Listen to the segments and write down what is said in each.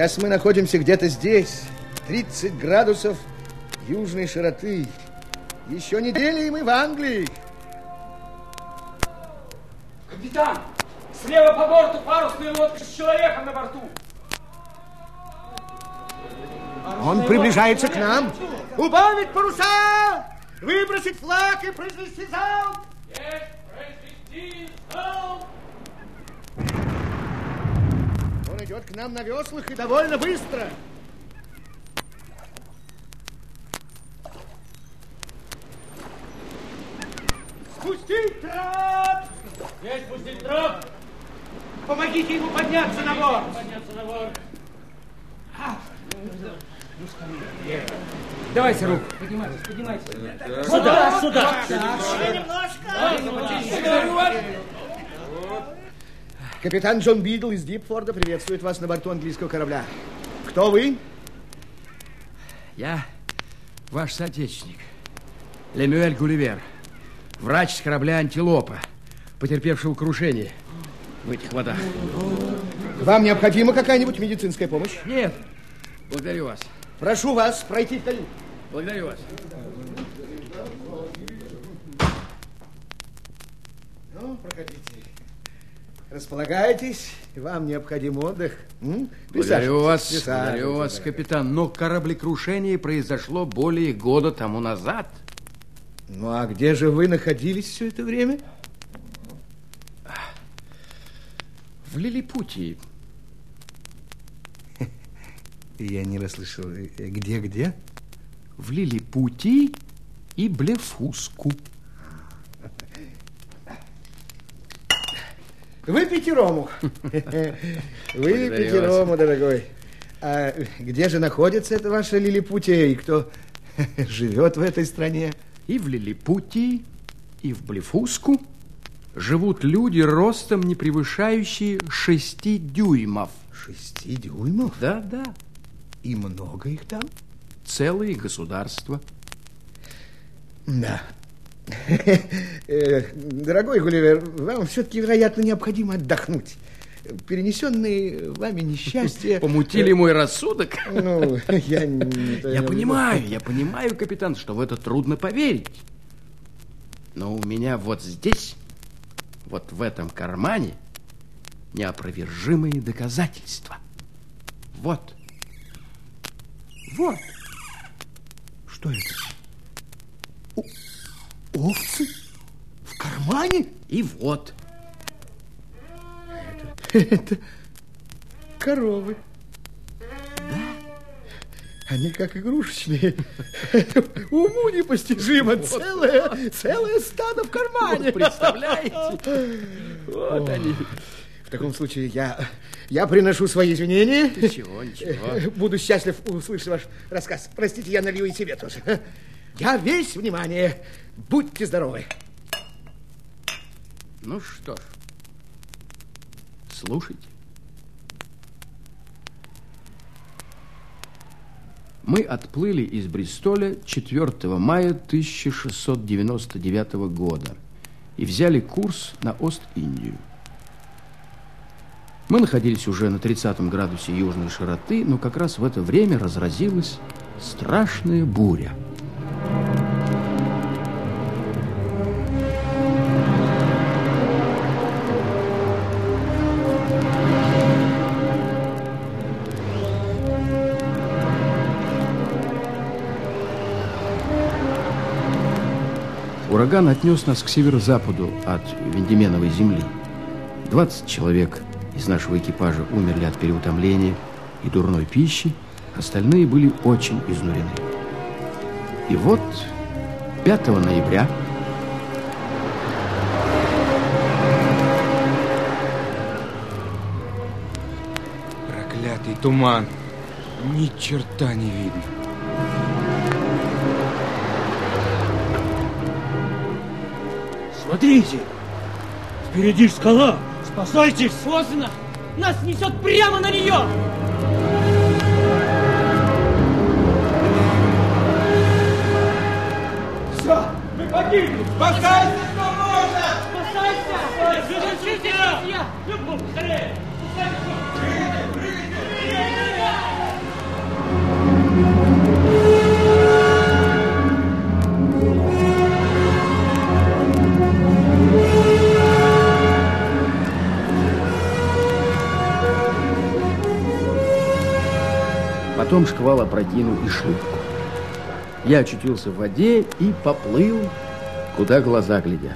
Сейчас мы находимся где-то здесь. 30 градусов южной широты. Еще неделя, и мы в Англии. Капитан! Слева по борту парусная лодка с человеком на борту. Он приближается к нам. Убавить паруса! Выбросить флаг и произвести залп! Есть произвести залп! Он идет к нам на веслах и довольно быстро. Спустить трап! Есть пустить троп! Помогите ему подняться на борт! Подняться на борт! Давайте руку. Поднимайтесь, поднимайтесь. Сюда, сюда. Капитан Джон Бидл из Дипфорда приветствует вас на борту английского корабля. Кто вы? Я ваш соотечественник. Лемюэль Гулливер. Врач с корабля «Антилопа», потерпевшего крушение в этих водах. Вам необходима какая-нибудь медицинская помощь? Нет, благодарю вас. Прошу вас пройти в каюту. Благодарю вас. Ну, проходите. Располагайтесь, вам необходим отдых. Благодарю вас, благодарю вас, капитан. Но кораблекрушение произошло более года тому назад. Ну, а где же вы находились все это время? В Лилипутии. Я не расслышал. Э, Где-где? В Лилипутии и Блефуску. Выпейте рому. Выпейте рому, дорогой. А где же находится эта ваша Лилипутия и кто живет в этой стране? И в Лилипутии, и в Блефуску живут люди ростом, не превышающие шести дюймов. Шести дюймов? Да-да, И много их там? целые государства. Да. Э, Дорогой Гулливер, вам все-таки, вероятно, необходимо отдохнуть. Перенесенные вами несчастья... Помутили мой рассудок. Ну, я... Я понимаю, я понимаю, капитан, что в это трудно поверить. Но у меня вот здесь, вот в этом кармане, неопровержимые доказательства. Вот. Вот. Что это? Овцы? В кармане? И вот. Это коровы. Они как игрушечные. Уму непостижимо. Целое, целое стадо в кармане. Вот, представляете? Вот они. В таком случае я, я приношу свои извинения. Ничего, ничего. Буду счастлив услышать ваш рассказ. Простите, я налью и себе тоже. Я весь внимание. Будьте здоровы. Ну что ж, слушайте. Мы отплыли из Бристоля 4 мая 1699 года и взяли курс на Ост-Индию. Мы находились уже на 30 градусе южной широты, но как раз в это время разразилась страшная буря. Ураган отнес нас к северо-западу от Вендеменовой земли. 20 человек из нашего экипажа умерли от переутомления и дурной пищи, остальные были очень изнурены. И вот 5 ноября Проклятый туман. Ни черта не видно. Смотрите, впереди скала. Спасайтесь! Поздно! Нас несет прямо на нее! Все, мы погибли! Спасайся, кто может! Спасайся! Держите, друзья! Любовь, скорее! Потом шквал опрокинул и шлюпку. Я очутился в воде и поплыл, куда глаза глядят.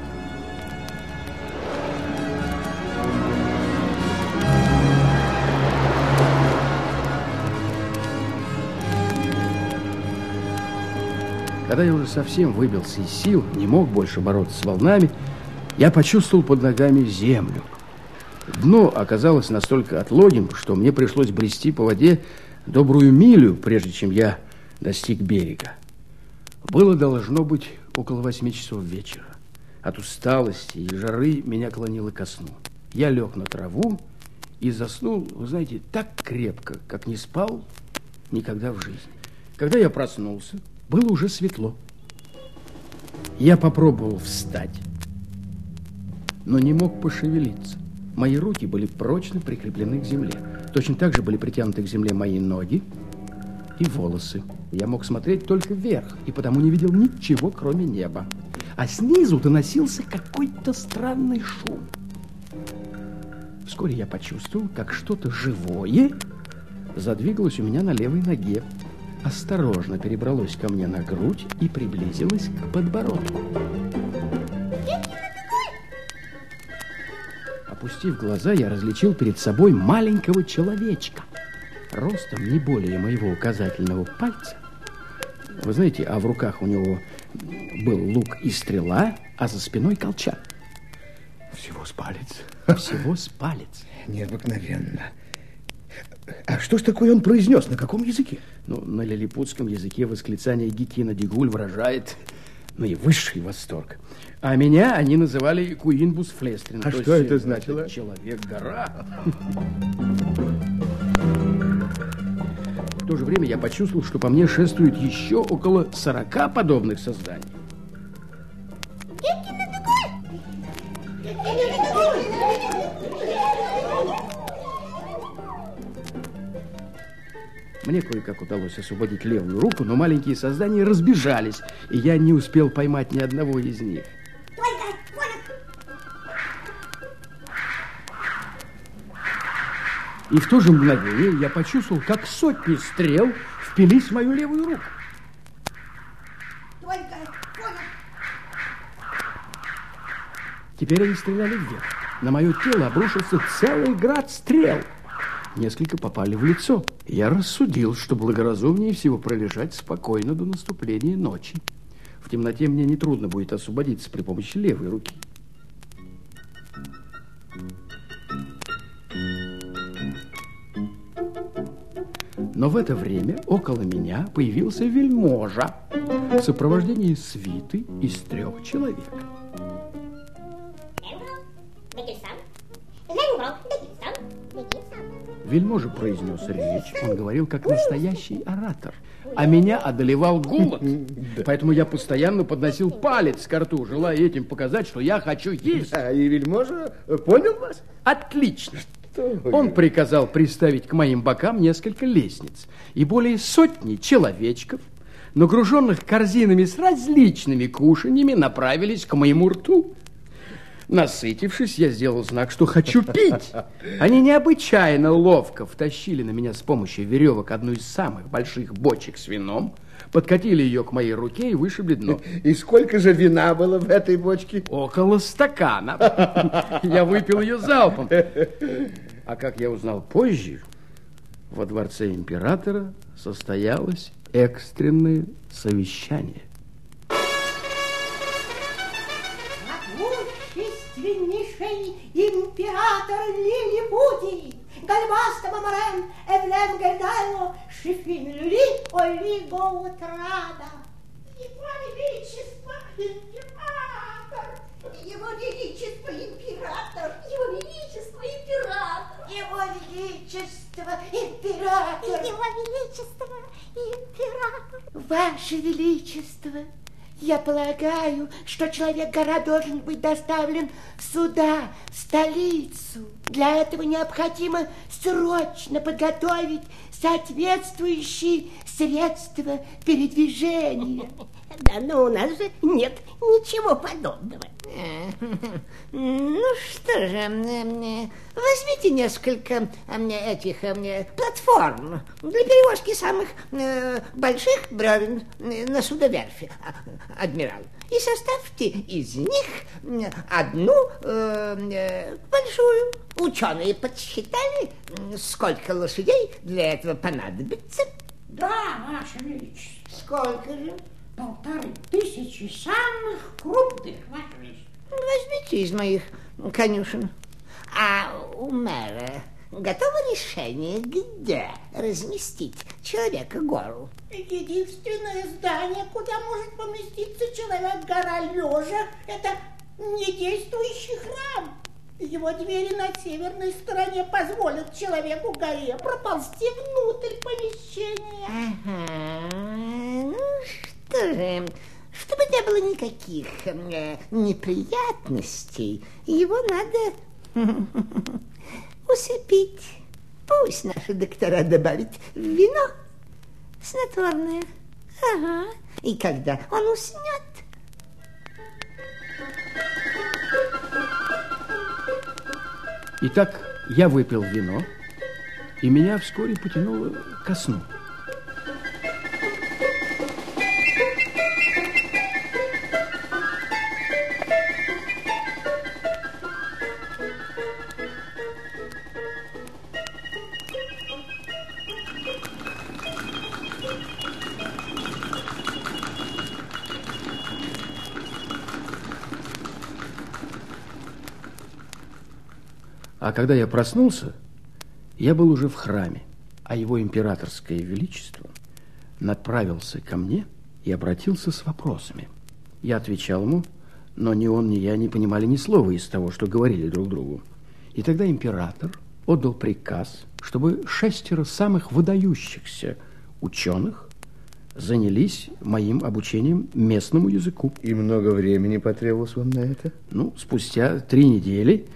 Когда я уже совсем выбился из сил, не мог больше бороться с волнами, я почувствовал под ногами землю. Дно оказалось настолько отлогим, что мне пришлось брести по воде добрую милю, прежде чем я достиг берега. Было должно быть около восьми часов вечера. От усталости и жары меня клонило ко сну. Я лег на траву и заснул, вы знаете, так крепко, как не спал никогда в жизни. Когда я проснулся, было уже светло. Я попробовал встать, но не мог пошевелиться. Мои руки были прочно прикреплены к земле. Точно так же были притянуты к земле мои ноги и волосы. Я мог смотреть только вверх, и потому не видел ничего, кроме неба. А снизу доносился какой-то странный шум. Вскоре я почувствовал, как что-то живое задвигалось у меня на левой ноге, осторожно перебралось ко мне на грудь и приблизилось к подбородку. Опустив глаза, я различил перед собой маленького человечка, ростом не более моего указательного пальца. Вы знаете, а в руках у него был лук и стрела, а за спиной колчан. Всего с палец. Всего с палец. Необыкновенно. А что ж такое он произнес? На каком языке? Ну, на лилипутском языке восклицание Гикина Дигуль выражает наивысший восторг. А меня они называли Куинбус Флестрин. А то что это значило? Человек-гора. В то же время я почувствовал, что по мне шествует еще около 40 подобных созданий. Мне кое-как удалось освободить левую руку, но маленькие создания разбежались, и я не успел поймать ни одного из них. И в то же мгновение я почувствовал, как сотни стрел впились в мою левую руку. Теперь они стреляли вверх. На мое тело обрушился целый град стрел. Несколько попали в лицо. Я рассудил, что благоразумнее всего пролежать спокойно до наступления ночи. В темноте мне нетрудно будет освободиться при помощи левой руки. Но в это время около меня появился вельможа в сопровождении свиты из трех человек. Вельможа произнес речь, он говорил как настоящий оратор, а меня одолевал голод. Поэтому я постоянно подносил палец к рту, желая этим показать, что я хочу есть. А и вельможа понял вас? Отлично. Он приказал приставить к моим бокам несколько лестниц и более сотни человечков, нагруженных корзинами с различными кушаньями, направились к моему рту. Насытившись, я сделал знак, что хочу пить. Они необычайно ловко втащили на меня с помощью веревок одну из самых больших бочек с вином, подкатили ее к моей руке и вышибли дно. И сколько же вина было в этой бочке? Около стакана. Я выпил ее залпом. А как я узнал позже, во дворце императора состоялось экстренное совещание. Император Лилипутий, Гальбаста Мамарен, Эвлем Гердайло, Шифин Люли, Олиго Утрада. Его Величество, император, Его Величество император! Его Величество император! Его Величество император! Его Величество император! Ваше Величество, я полагаю, что человек-гора должен быть доставлен сюда, в столицу. Для этого необходимо срочно подготовить соответствующие средства передвижения. Да, но у нас же нет ничего подобного. Ну что же, э, возьмите несколько э, этих э, платформ для перевозки самых больших бревен на судоверфи, а, адмирал, и составьте из них одну большую. Ученые подсчитали, сколько лошадей для этого понадобится. Да, Ваше Величество. Сколько же? Полторы тысячи самых крупных, Величество. Возьмите из моих конюшен. А у мэра готово решение, где разместить человека-гору? Единственное здание, куда может поместиться человек-гора лежа, это недействующий храм. Его двери на северной стороне позволят человеку-горе проползти внутрь помещения. Ага, ну что же, чтобы не было никаких э, неприятностей, его надо усыпить. Пусть наши доктора добавят вино снотворное. Ага. И когда он уснет, Итак, я выпил вино, и меня вскоре потянуло ко сну. Когда я проснулся, я был уже в храме, а его императорское величество направился ко мне и обратился с вопросами. Я отвечал ему, но ни он, ни я не понимали ни слова из того, что говорили друг другу. И тогда император отдал приказ, чтобы шестеро самых выдающихся ученых занялись моим обучением местному языку. И много времени потребовалось вам на это? Ну, спустя три недели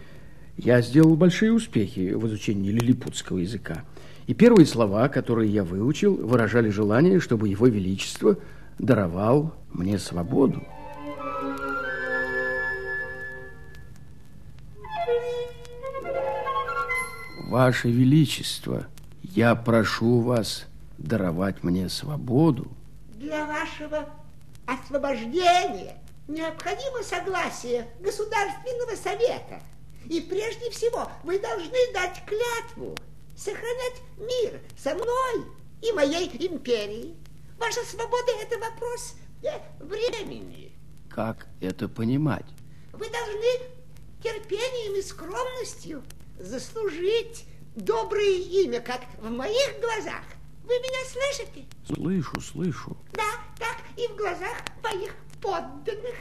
я сделал большие успехи в изучении лилипутского языка. И первые слова, которые я выучил, выражали желание, чтобы его величество даровал мне свободу. Ваше Величество, я прошу вас даровать мне свободу. для вашего освобождения необходимо согласие Государственного Совета. И прежде всего вы должны дать клятву сохранять мир со мной и моей империей. Ваша свобода – это вопрос э, времени. Как это понимать? Вы должны терпением и скромностью заслужить доброе имя, как в моих глазах. Вы меня слышите? Слышу, слышу. Да, так и в глазах моих подданных.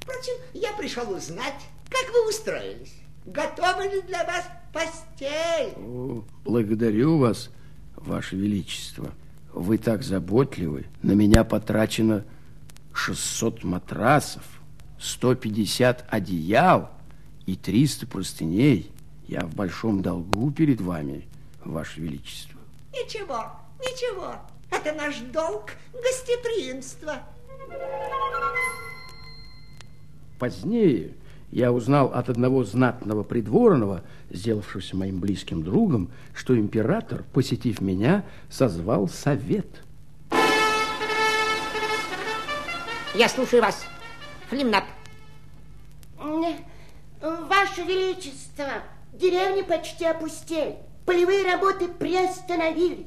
Впрочем, я пришел узнать, как вы устроились. Готова ли для вас постель? О, благодарю вас, Ваше Величество. Вы так заботливы. На меня потрачено 600 матрасов, 150 одеял и 300 простыней. Я в большом долгу перед вами, Ваше Величество. Ничего, ничего. Это наш долг гостеприимства. Позднее я узнал от одного знатного придворного, сделавшегося моим близким другом, что император, посетив меня, созвал совет. Я слушаю вас, Флимнап. Ваше Величество, деревни почти опустели. Полевые работы приостановились.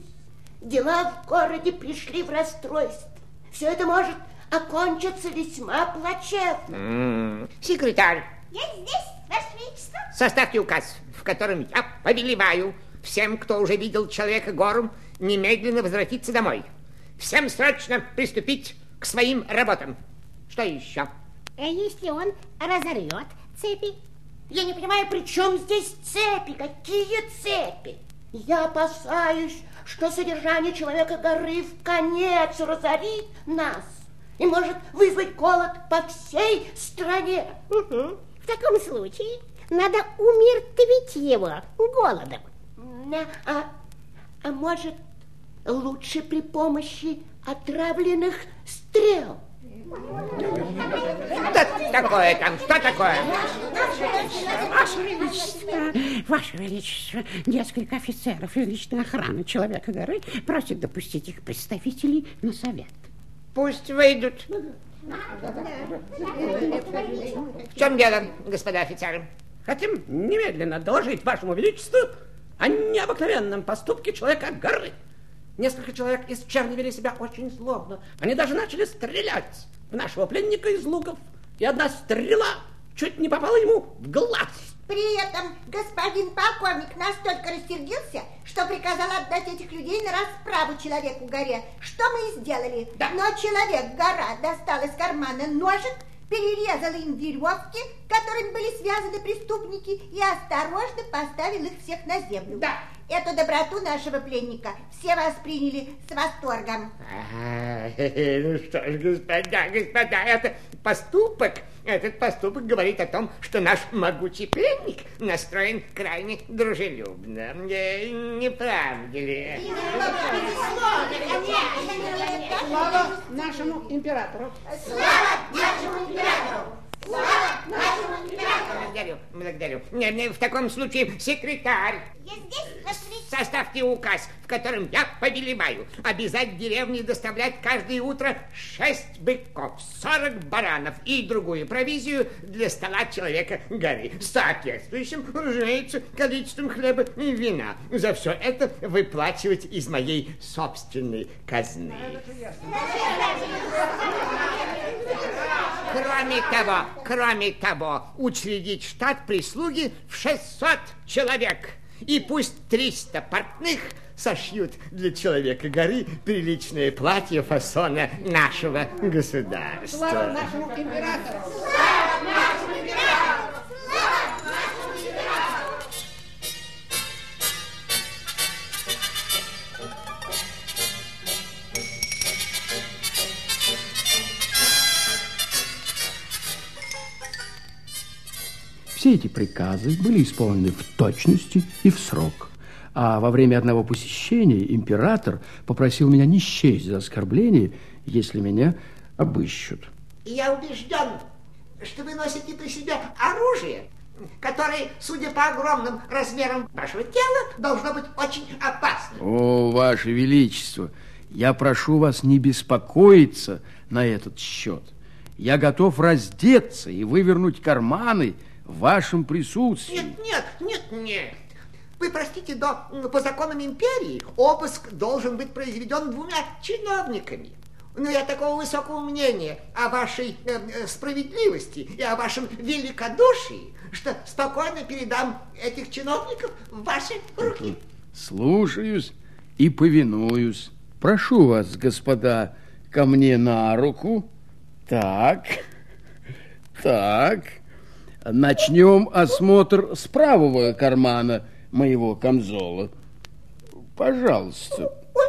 Дела в городе пришли в расстройство. Все это может окончиться весьма плачевно. Секретарь, Я здесь, Ваше Величество. составьте указ, в котором я повелеваю всем, кто уже видел человека гором, немедленно возвратиться домой. Всем срочно приступить к своим работам. Что еще? А если он разорвет цепи. Я не понимаю, при чем здесь цепи? Какие цепи? Я опасаюсь, что содержание человека горы в конец разорит нас и может вызвать голод по всей стране. Угу. В таком случае надо умертвить его голодом. А, а может, лучше при помощи отравленных стрел? Что такое там? Что такое? Ваше Величество, Ваше Величество, несколько офицеров и личной охраны Человека горы просят допустить их представителей на совет. Пусть выйдут. В чем дело, господа офицеры? Хотим немедленно доложить Вашему Величеству о необыкновенном поступке Человека горы. Несколько человек из черни вели себя очень злобно. Они даже начали стрелять в нашего пленника из луков. И одна стрела чуть не попала ему в глаз. При этом господин полковник настолько рассердился, что приказал отдать этих людей на расправу человеку-горе. Что мы и сделали. Да. Но человек-гора достал из кармана ножик, перерезал им веревки, которыми были связаны преступники, и осторожно поставил их всех на землю. Да. Эту доброту нашего пленника все восприняли с восторгом. А, ну что ж, господа, господа, это поступок, этот поступок говорит о том, что наш могучий пленник настроен крайне дружелюбно. Не, не правда ли? Слава нашему императору. Благодарю, благодарю. В таком случае, секретарь, Я здесь, величество. составьте указ, в котором я повелеваю обязать деревне доставлять каждое утро шесть быков, сорок баранов и другую провизию для стола человека горы с соответствующим, разумеется, количеством хлеба и вина. За все это выплачивать из моей собственной казны. Кроме того, кроме того, учредить штат прислуги в 600 человек. И пусть 300 портных сошьют для человека горы приличное платье фасона нашего государства. Слава нашему императору. Все эти приказы были исполнены в точности и в срок. А во время одного посещения император попросил меня не счесть за оскорбление, если меня обыщут. Я убежден, что вы носите при себе оружие, которое, судя по огромным размерам вашего тела, должно быть очень опасным. О, Ваше Величество, я прошу вас не беспокоиться на этот счет. Я готов раздеться и вывернуть карманы в вашем присутствии. Нет, нет, нет, нет. Вы простите, но по законам империи обыск должен быть произведен двумя чиновниками. Но я такого высокого мнения о вашей э, э, справедливости и о вашем великодушии, что спокойно передам этих чиновников в ваши руки. Слушаюсь и повинуюсь. Прошу вас, господа, ко мне на руку. Так, так. Начнем осмотр с правого кармана моего камзола. Пожалуйста. Ой,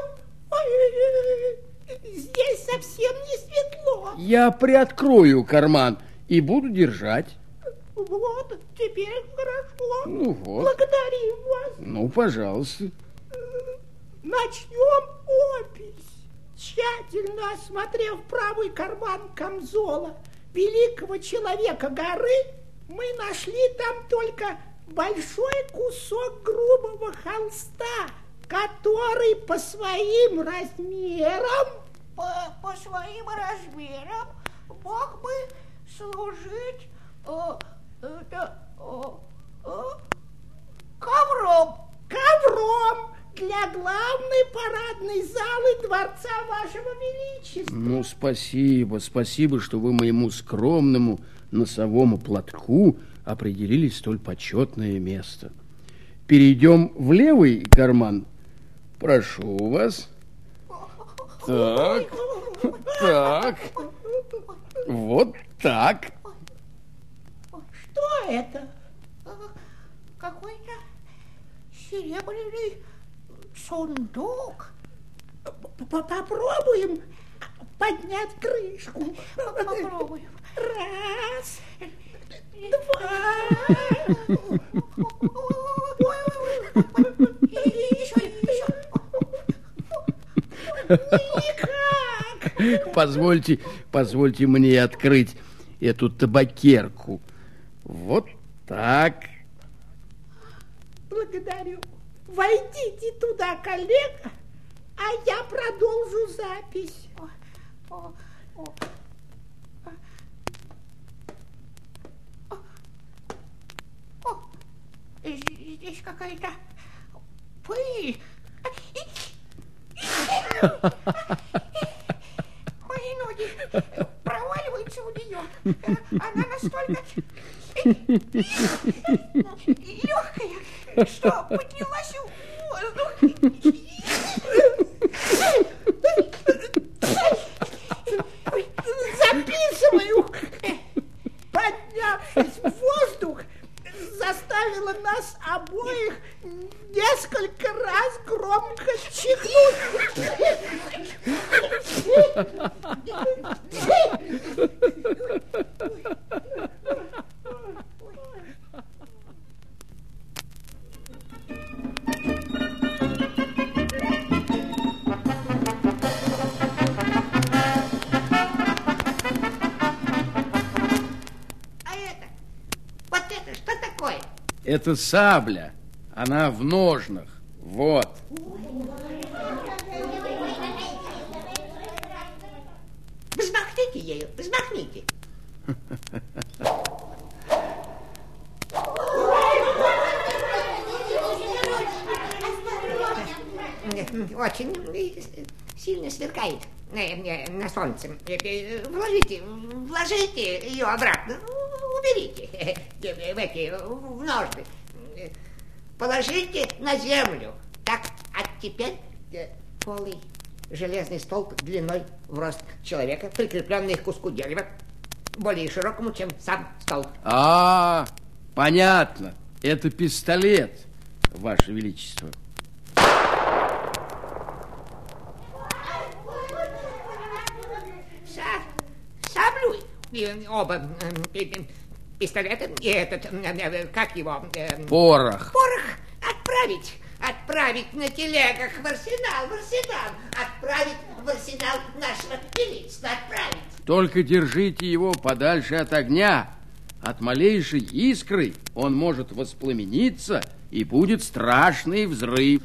ой, здесь совсем не светло. Я приоткрою карман и буду держать. Вот, теперь хорошо. Ну вот. Благодарим вас. Ну, пожалуйста. Начнем опись. Тщательно осмотрев правый карман камзола великого человека горы, мы нашли там только большой кусок грубого холста, который по своим размерам... По, по своим размерам мог бы служить э, э, э, ковром. Ковром для главной парадной залы дворца вашего величества. Ну, спасибо, спасибо, что вы моему скромному носовому платку определили столь почетное место. Перейдем в левый карман. Прошу вас. Так, так, вот так. Что это? Какой-то серебряный сундук. Попробуем поднять крышку. Попробуем. Раз, два. Еще, еще. Никак. Позвольте, позвольте мне открыть эту табакерку. Вот так. Благодарю. Войдите туда, коллега, а я продолжу запись. О, о. О, здесь какая-то пыль. Мои ноги проваливаются у нее. Она настолько легкая, что поднялась в воздух. Это сабля. Она в ножнах. Вот. Взмахните ею, взмахните. Очень сильно сверкает э, э, на солнце. Э, Вложите, вложите ее обратно, уберите э, в эти, в ножны. Э, Положите на землю. Так, а теперь э, полый железный столб длиной в рост человека, прикрепленный к куску дерева, более широкому, чем сам столб. А, понятно. Это пистолет, Ваше Величество. Са- Саблю и оба э, э, пистолета и этот, э, э, как его? э, Порох. Порох отправить. Отправить на телегах в арсенал, в арсенал. Отправить в арсенал нашего величества. Отправить. Только держите его подальше от огня. От малейшей искры он может воспламениться, и будет страшный взрыв.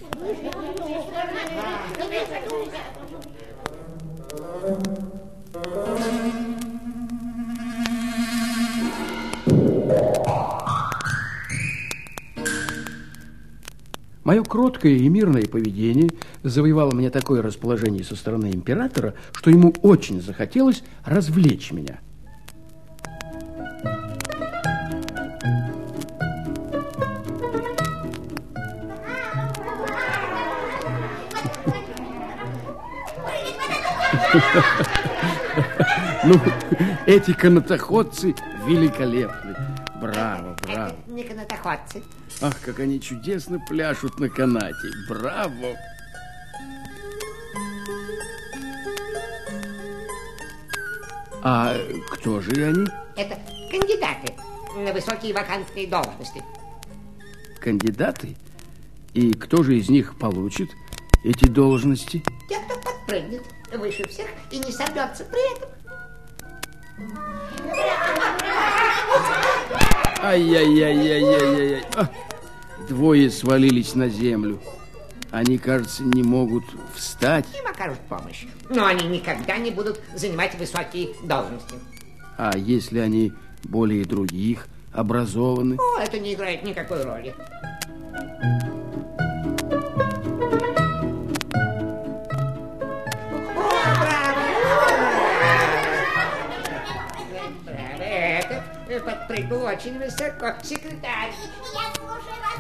Мое кроткое и мирное поведение завоевало мне такое расположение со стороны императора, что ему очень захотелось развлечь меня. Ну, эти канатоходцы великолепны. Браво, браво. Не канатоходцы. Ах, как они чудесно пляшут на канате. Браво! А кто же они? Это кандидаты на высокие вакантные должности. Кандидаты? И кто же из них получит эти должности? Те, кто подпрыгнет выше всех и не сорвется при этом. Ай-яй-яй-яй-яй-яй. А, Двое свалились на землю. Они, кажется, не могут встать. Им окажут помощь. Но они никогда не будут занимать высокие должности. А если они более других образованы? О, это не играет никакой роли. Подпрыгнул очень высоко. Секретарь, Я слушаю вас,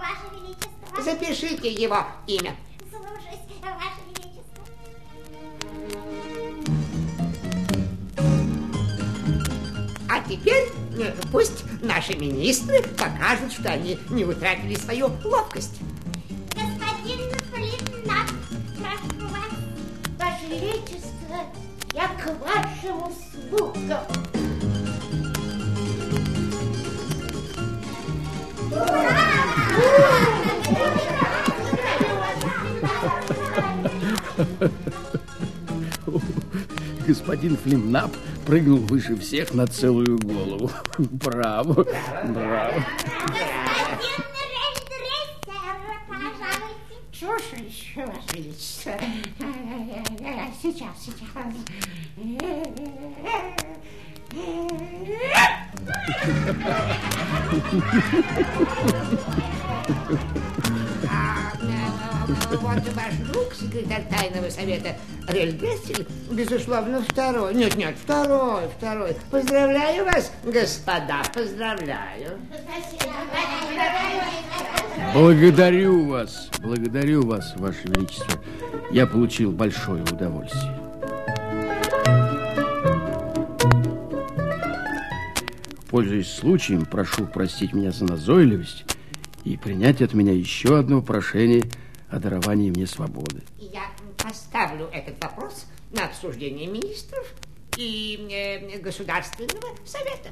Ваше Величество. запишите его имя. Слушаюсь, Ваше Величество. А теперь э, пусть наши министры покажут, что они не утратили свою ловкость. Господин Флиннап, прошу вас. Ваше Величество, я к вашим услугам. Господин Флиннап прыгнул выше всех на целую голову. Браво, браво. Рельдрессер, пожалуйте. Слушаюсь, Ваше Величество. Сейчас, сейчас. Вот ваш друг, секретарь тайного совета Рельгессель, безусловно, второй. Нет, нет, второй, второй. Поздравляю вас, господа, поздравляю. Благодарю вас, благодарю вас, Ваше Величество. Я получил большое удовольствие. Пользуясь случаем, прошу простить меня за назойливость и принять от меня еще одно прошение о даровании мне свободы. Я поставлю этот вопрос на обсуждение министров и э, Государственного совета.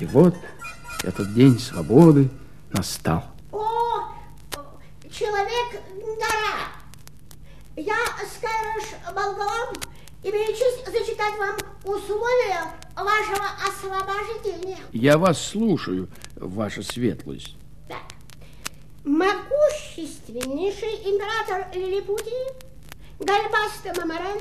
И вот этот день свободы настал. О, человек-гора! Я, Скайрош Болголом, имею честь зачитать вам условия вашего освобождения. Я вас слушаю, Ваша Светлость. Так. Могущественнейший император Лилипутии, Гальбаста Мамарен,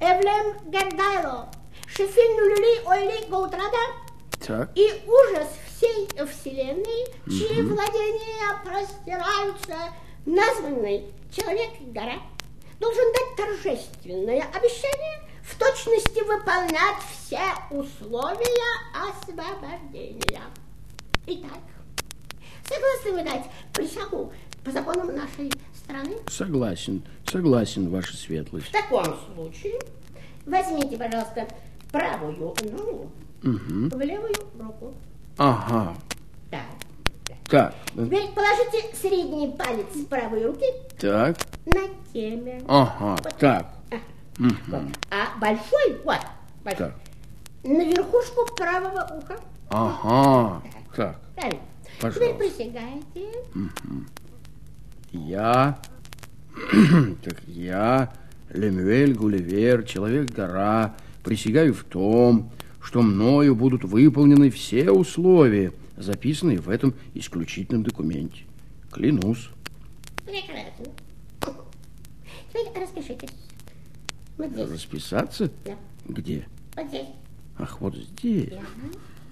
Эвлем Гердайло, Шефин Люли Ойли Гаутрада Так. и ужас всей вселенной, чьи владения простираются, названный Человек-гора, должен дать торжественное обещание в точности выполнять все условия освобождения. Итак, согласны вы дать присягу по законам нашей страны? Согласен, согласен, Ваша Светлость. В таком случае возьмите, пожалуйста, правую ногу Мгм. в левую руку. Ага. Так. Так, Теперь положите средний палец правой руки так, на теме. ага, так. А, Мгм. а большой, вот, большой, Так, на верхушку правого уха. ага, так. Правильно. Пожалуйста. Теперь присягайте. Я, так я, Лемюэль Гулливер, Человек-гора, присягаю в том, что мною будут выполнены все условия, записанные в этом исключительном документе. Клянусь. Прекрасно. Теперь распишитесь. Вот здесь. Расписаться? Да. Где? Вот здесь. Ах, вот здесь.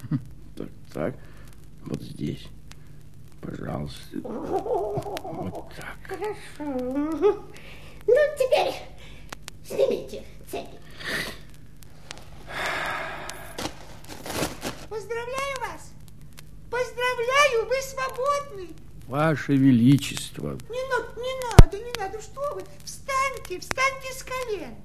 Да. Так, так, вот здесь. Пожалуйста. Вот так. Хорошо. Ну, теперь снимите цепи. Поздравляю вас! Поздравляю, вы свободны! Ваше Величество, Не надо, не надо, не надо, что вы? Встаньте, встаньте с колен.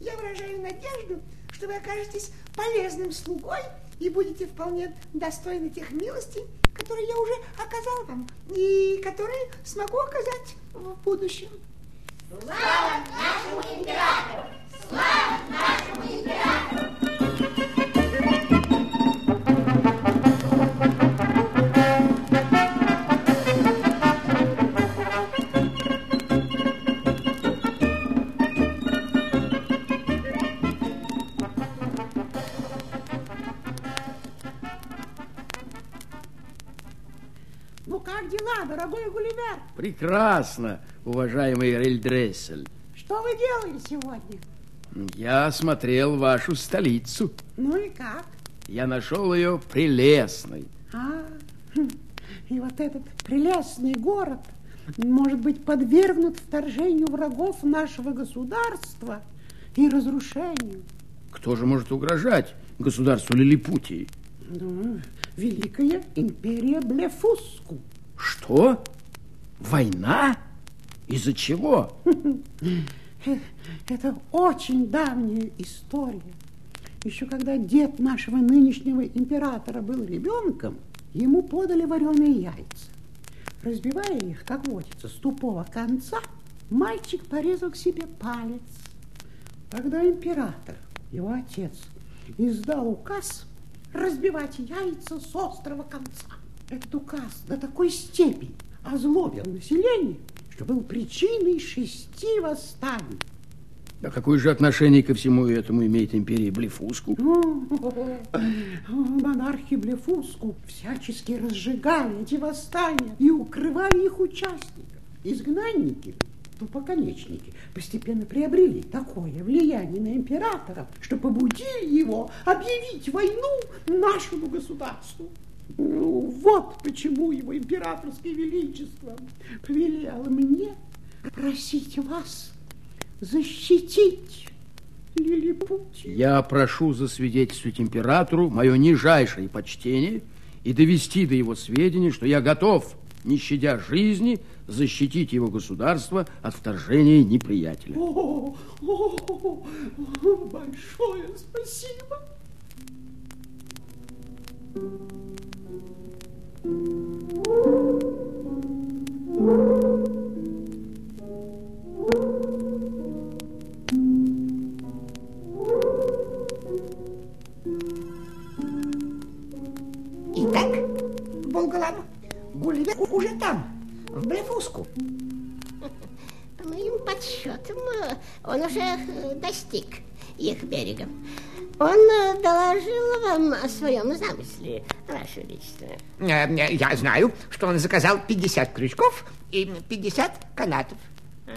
Я выражаю надежду, что вы окажетесь полезным слугой и будете вполне достойны тех милостей, которые я уже оказал вам и которые смогу оказать в будущем. Слава нашему императору! Слава нашему императору! Как дела, дорогой Гулливер? прекрасно, уважаемый Рельдрессель. Что вы делали сегодня? Я осмотрел вашу столицу. Ну и как? Я нашел ее прелестной. А, хм, и вот этот прелестный город может быть подвергнут вторжению врагов нашего государства и разрушению. Кто же может угрожать государству Лилипутии? Ну, Великая империя Блефуску. Что? Война? Из-за чего? Это очень давняя история. Еще когда дед нашего нынешнего императора был ребенком, ему подали вареные яйца. Разбивая их, как водится, с тупого конца, мальчик порезал себе палец. Тогда император, его отец, издал указ разбивать яйца с острого конца. Этот указ до такой степени озлобил население, что был причиной шести восстаний. А какое же отношение ко всему этому имеет империя Блефуску? Монархи Блефуску всячески разжигали эти восстания и укрывали их участников. Изгнанники, тупоконечники, постепенно приобрели такое влияние на императора, что побудили его объявить войну нашему государству. Ну, вот почему его императорское величество повелело мне просить вас защитить Лилипутию. Я прошу засвидетельствовать императору мое нижайшее почтение и довести до его сведения, что я готов, не щадя жизни, защитить его государство от вторжения неприятеля. О, о, о, большое спасибо. Итак, Болгалам, Гулливер уже там, в Блефуску. По моим подсчетам, он уже э, достиг их берега. Он э, доложил вам о своем замысле, Ваше Величество. Э, Я знаю, что он заказал 50 крючков и 50 канатов. А,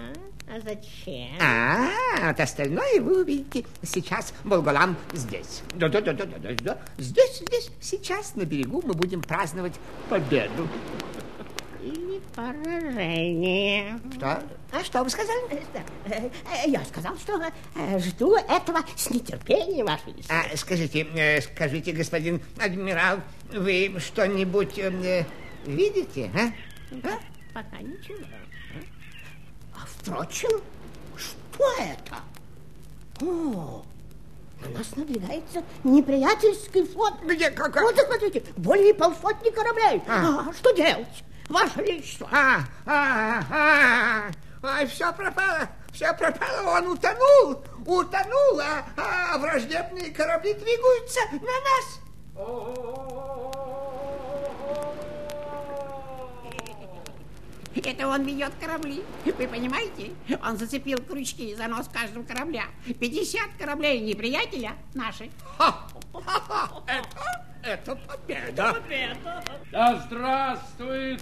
а зачем? А, от остальное вы увидите сейчас Болгалам здесь. Да-да-да-да-да. Здесь, здесь, сейчас на берегу мы будем праздновать победу. Поражение. Что? А что вы сказали? Э, Я сказал, что э, жду этого с нетерпением, Ваше Величество. А, скажите, э, скажите, господин адмирал, вы что-нибудь видите, а? А? Пока ничего. А впрочем, что это? О, на нас надвигается неприятельский флот. Где, как? Вот, смотрите, более полсотни кораблей. А. А, что делать, Ваше Величество? А, а, а, Ай, все пропало, все пропало, он утонул, утонул, а, а враждебные корабли двигаются на нас. Это он ведет корабли. Вы понимаете? Он зацепил крючки за нос каждого корабля. 50 кораблей неприятеля наши. Это, это победа. Да здравствует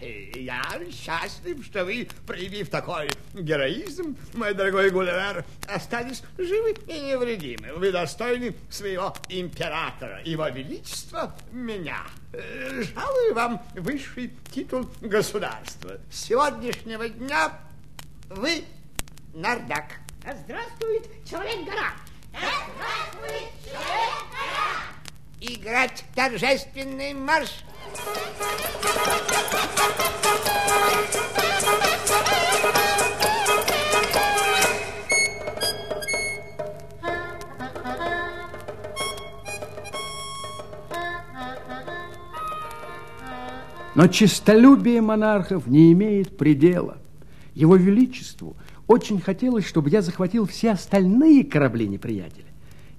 Я счастлив, что вы, проявив такой героизм, мой дорогой Гулливер, остались живы и невредимы. Вы достойны своего императора, его величества, меня. Жалую вам высший титул государства. С сегодняшнего дня вы Нардак. Здравствует Человек-гора. Играть торжественный марш. Но честолюбие монархов не имеет предела. Его Величеству очень хотелось, чтобы я захватил все остальные корабли неприятеля.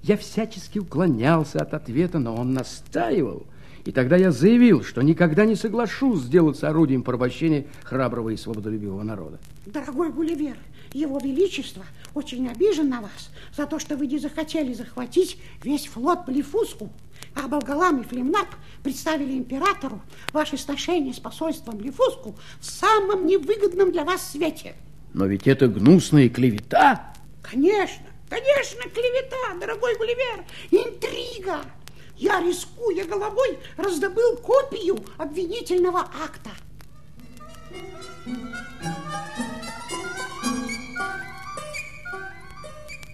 Я всячески уклонялся от ответа, но он настаивал. И тогда я заявил, что никогда не соглашусь сделаться орудием порабощения храброго и свободолюбивого народа. Дорогой Гулливер, его величество очень обижен на вас за то, что вы не захотели захватить весь флот Блефуску. А Болгалам и Флемнап представили императору ваши сношения с посольством Блефуску в самом невыгодном для вас свете. Но ведь это гнусная клевета. Конечно, Конечно, клевета, дорогой Гулливер, интрига. Я, рискуя головой, раздобыл копию обвинительного акта.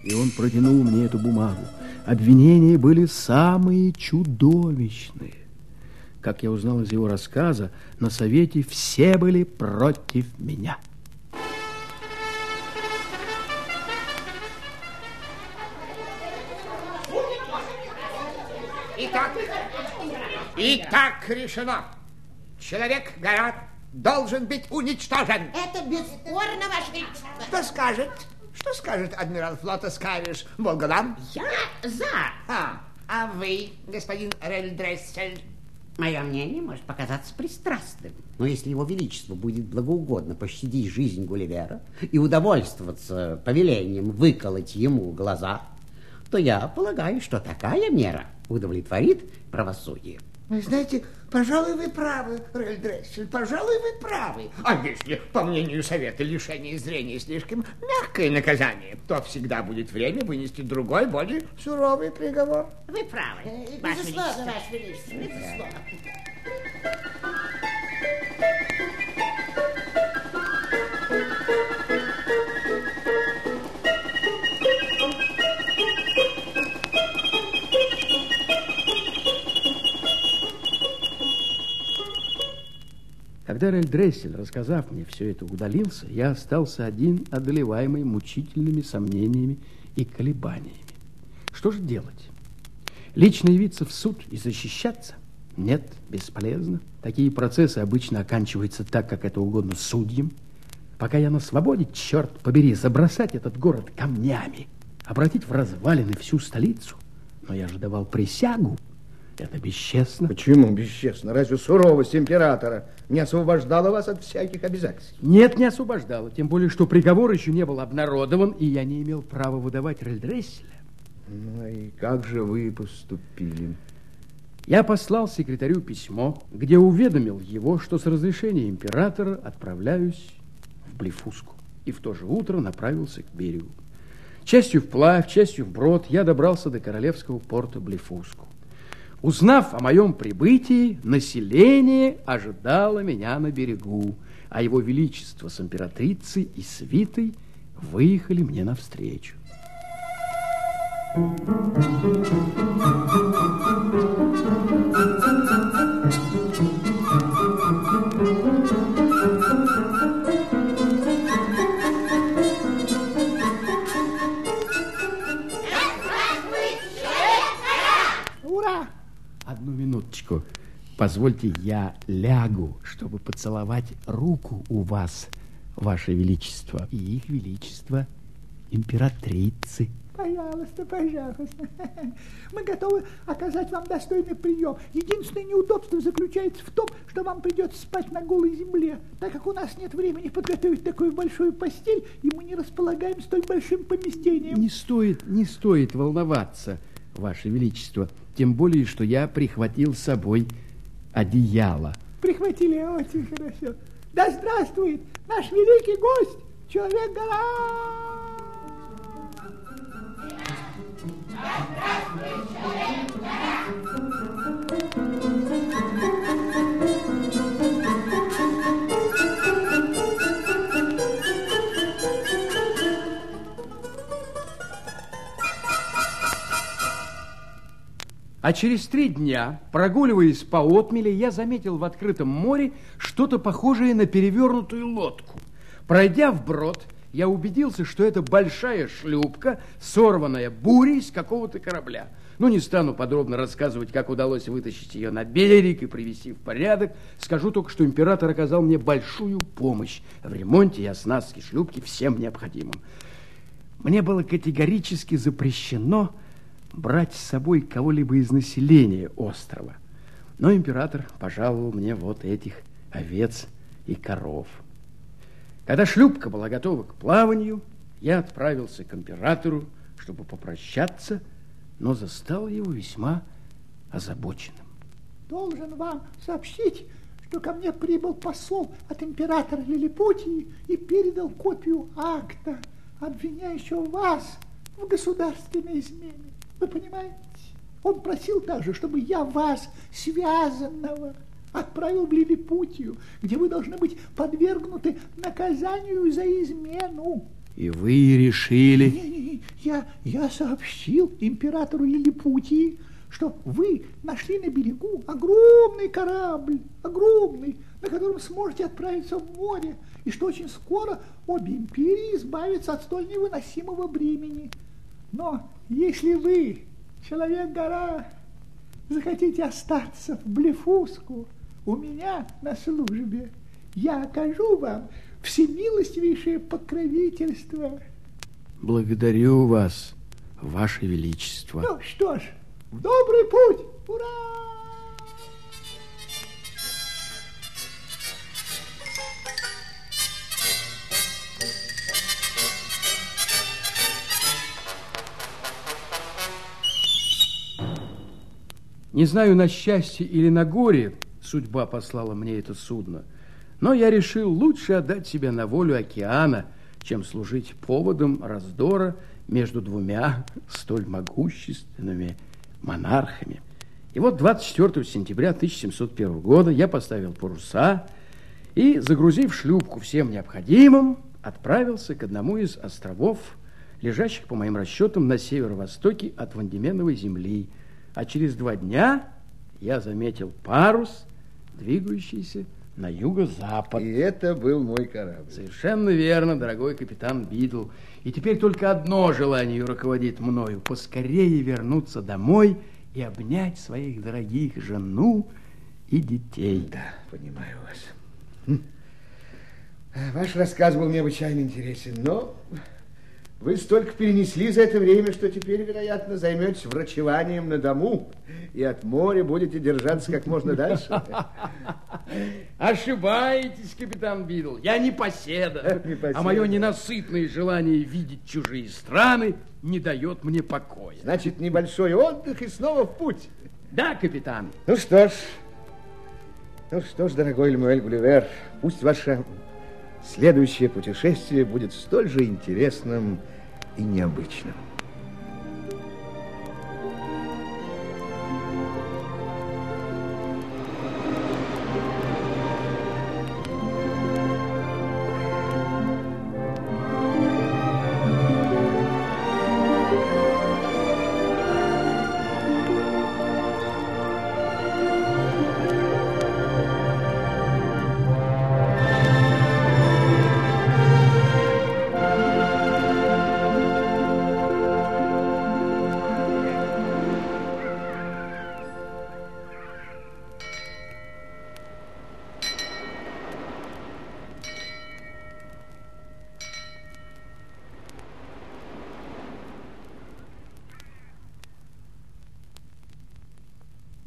И он протянул мне эту бумагу. Обвинения были самые чудовищные. Как я узнал из его рассказа, на совете все были против меня. Итак решено. Человек-гора должен быть уничтожен. Это бесспорно, Ваше Величество. Что скажет? Что скажет адмирал флота Скавиш Волгодам? Я за. А, а вы, господин Рельдрессель? Мое мнение может показаться пристрастным. Но если его величество будет благоугодно пощадить жизнь Гулливера и удовольствоваться повелением выколоть ему глаза, то я полагаю, что такая мера удовлетворит правосудие. Вы знаете, пожалуй, вы правы, Рельдрессель, пожалуй, вы правы. А если, по мнению совета, лишение зрения слишком мягкое наказание, то всегда будет время вынести другой, более суровый приговор. Вы правы, Э, Ваше Безусловно. Ваше Величество, безусловно. Когда Рельдрессель, рассказав мне все это, удалился, я остался один, одолеваемый мучительными сомнениями и колебаниями. Что же делать? Лично явиться в суд и защищаться? Нет, бесполезно. Такие процессы обычно оканчиваются так, как это угодно судьям. Пока я на свободе, черт побери, забросать этот город камнями, обратить в развалины всю столицу. Но я же давал присягу. Это бесчестно. Почему бесчестно? Разве суровость императора не освобождала вас от всяких обязательств? Нет, не освобождало. Тем более, что приговор еще не был обнародован, и я не имел права выдавать Рельдресселя. Ну и как же вы поступили? Я послал секретарю письмо, где уведомил его, что с разрешения императора отправляюсь в Блефуску. И в то же утро направился к берегу. Частью вплавь, частью вброд я добрался до королевского порта Блефуску. Узнав о моем прибытии, население ожидало меня на берегу, а его величество с императрицей и свитой выехали мне навстречу. Ура! Позвольте, я лягу, чтобы поцеловать руку у вас, ваше величество, и их величество императрицы. Пожалуйста, пожалуйста. Мы готовы оказать вам достойный прием. Единственное неудобство заключается в том, что вам придется спать на голой земле. Так как у нас нет времени подготовить такую большую постель, и мы не располагаем столь большим поместением. Не стоит, не стоит волноваться, ваше величество, тем более, что я прихватил с собой одеяло. Прихватили очень хорошо. Да здравствует наш великий гость, человек-гора! А через три дня, прогуливаясь по отмеле, я заметил в открытом море что-то похожее на перевернутую лодку. Пройдя вброд, я убедился, что это большая шлюпка, сорванная бурей с какого-то корабля. Ну, не стану подробно рассказывать, как удалось вытащить ее на берег и привести в порядок. Скажу только, что император оказал мне большую помощь в ремонте и оснастке шлюпки всем необходимым. Мне было категорически запрещено брать с собой кого-либо из населения острова. Но император пожаловал мне вот этих овец и коров. Когда шлюпка была готова к плаванию, я отправился к императору, чтобы попрощаться, но застал его весьма озабоченным. Должен вам сообщить, что ко мне прибыл посол от императора Лилипутии и передал копию акта, обвиняющего вас в государственной измене. Вы понимаете? Он просил также, чтобы я вас, связанного, отправил в Лилипутию, где вы должны быть подвергнуты наказанию за измену. И вы решили... Не, не, не, я, я сообщил императору Лилипутии, что вы нашли на берегу огромный корабль, огромный, на котором сможете отправиться в море, и что очень скоро обе империи избавятся от столь невыносимого бремени. Но если вы, человек-гора, захотите остаться в Блефуску у меня на службе, я окажу вам всемилостивейшее покровительство. Благодарю вас, ваше величество. Ну что ж, в добрый путь! Ура! Не знаю, на счастье или на горе судьба послала мне это судно, но я решил лучше отдать себя на волю океана, чем служить поводом раздора между двумя столь могущественными монархами. И вот 24 сентября 1701 года я поставил паруса и, загрузив шлюпку всем необходимым, отправился к одному из островов, лежащих, по моим расчетам, на северо-востоке от Вандеменовой земли. А через два дня я заметил парус, двигающийся на юго-запад. И это был мой корабль. Совершенно верно, дорогой капитан Бидл. И теперь только одно желание руководит мною. Поскорее вернуться домой и обнять своих дорогих жену и детей. Да, понимаю вас. Хм. Ваш рассказ был необычайно интересен, но вы столько перенесли за это время, что теперь, вероятно, займетесь врачеванием на дому и от моря будете держаться как можно дальше. Ошибаетесь, капитан Бидл. Я не поседа, а мое ненасытное желание видеть чужие страны не дает мне покоя. Значит, небольшой отдых и снова в путь. Да, капитан. Ну что ж, ну что ж, дорогой Лемуэль Гулливер, пусть ваше следующее путешествие будет столь же интересным и необычным.